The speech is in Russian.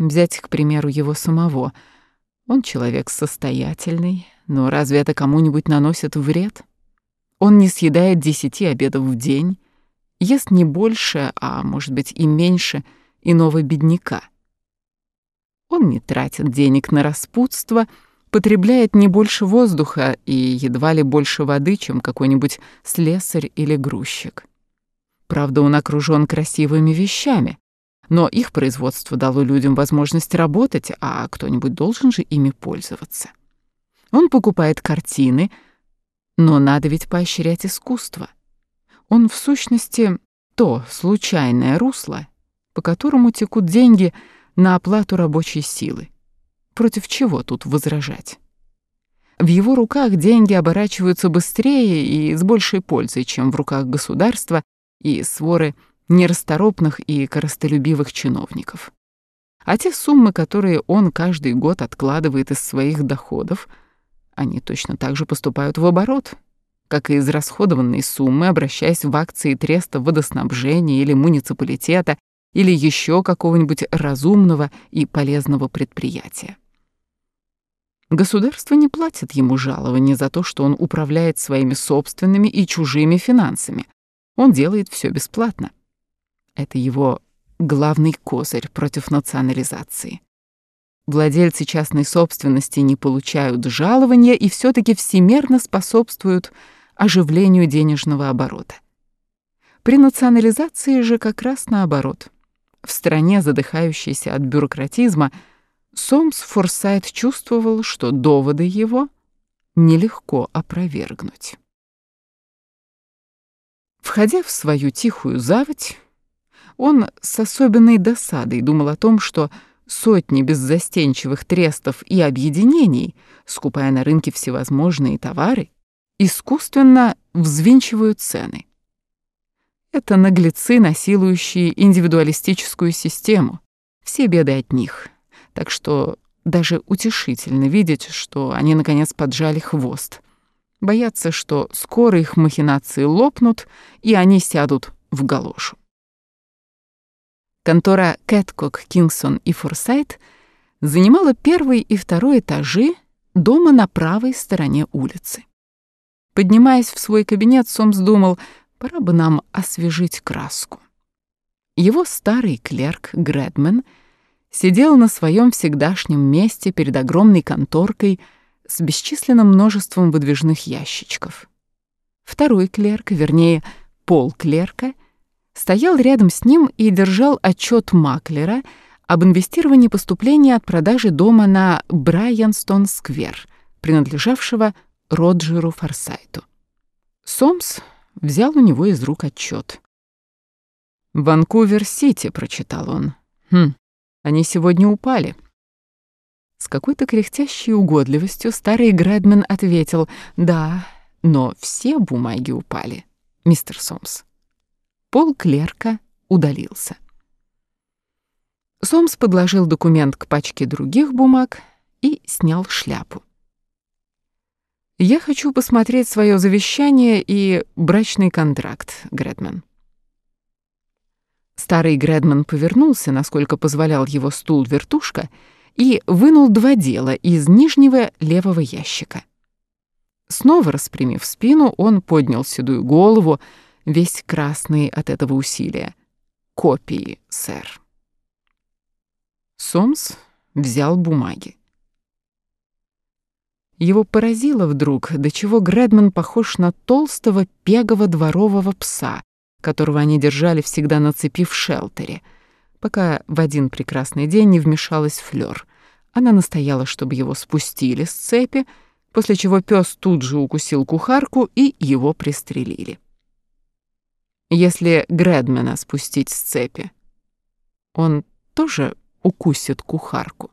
Взять, к примеру, его самого. Он человек состоятельный, но разве это кому-нибудь наносит вред? Он не съедает десяти обедов в день, ест не больше, а может быть и меньше иного бедняка. Он не тратит денег на распутство, потребляет не больше воздуха и едва ли больше воды, чем какой-нибудь слесарь или грузчик. Правда, он окружён красивыми вещами, но их производство дало людям возможность работать, а кто-нибудь должен же ими пользоваться. Он покупает картины, но надо ведь поощрять искусство. Он в сущности то случайное русло, по которому текут деньги на оплату рабочей силы. Против чего тут возражать? В его руках деньги оборачиваются быстрее и с большей пользой, чем в руках государства и своры нерасторопных и коростолюбивых чиновников. А те суммы, которые он каждый год откладывает из своих доходов, они точно так же поступают в оборот, как и израсходованные суммы, обращаясь в акции треста водоснабжения или муниципалитета или еще какого-нибудь разумного и полезного предприятия. Государство не платит ему жалования за то, что он управляет своими собственными и чужими финансами. Он делает все бесплатно. Это его главный козырь против национализации. Владельцы частной собственности не получают жалования и все таки всемерно способствуют оживлению денежного оборота. При национализации же как раз наоборот. В стране, задыхающейся от бюрократизма, Сомс Форсайт чувствовал, что доводы его нелегко опровергнуть. Входя в свою тихую заводь, он с особенной досадой думал о том, что сотни беззастенчивых трестов и объединений, скупая на рынке всевозможные товары, искусственно взвинчивают цены. Это наглецы, насилующие индивидуалистическую систему. Все беды от них. Так что даже утешительно видеть, что они наконец поджали хвост. Боятся, что скоро их махинации лопнут, и они сядут в галошу. Контора Кэткок, Кингсон и Форсайт занимала первый и второй этажи дома на правой стороне улицы. Поднимаясь в свой кабинет, Сомс думал, пора бы нам освежить краску. Его старый клерк Грэдмен сидел на своем всегдашнем месте перед огромной конторкой с бесчисленным множеством выдвижных ящичков. Второй клерк, вернее, полклерка, стоял рядом с ним и держал отчет маклера об инвестировании поступления от продажи дома на Брайанстон-сквер, принадлежавшего Роджеру Форсайту. Сомс взял у него из рук отчет. «Ванкувер-Сити», — прочитал он. «Хм, они сегодня упали». С какой-то кряхтящей угодливостью старый Грэдмен ответил, «Да, но все бумаги упали, мистер Сомс». Пол клерка удалился. Сомс подложил документ к пачке других бумаг и снял шляпу. «Я хочу посмотреть свое завещание и брачный контракт, Грэдман». Старый Грэдман повернулся, насколько позволял его стул-вертушка, и вынул два дела из нижнего левого ящика. Снова распрямив спину, он поднял седую голову, весь красный от этого усилия. Копии, сэр. Сомс взял бумаги. Его поразило вдруг, до чего Грэдман похож на толстого пегого дворового пса, которого они держали всегда на цепи в шелтере, пока в один прекрасный день не вмешалась Флёр. Она настояла, чтобы его спустили с цепи, после чего пес тут же укусил кухарку и его пристрелили если Грэдмена спустить с цепи. Он тоже укусит кухарку.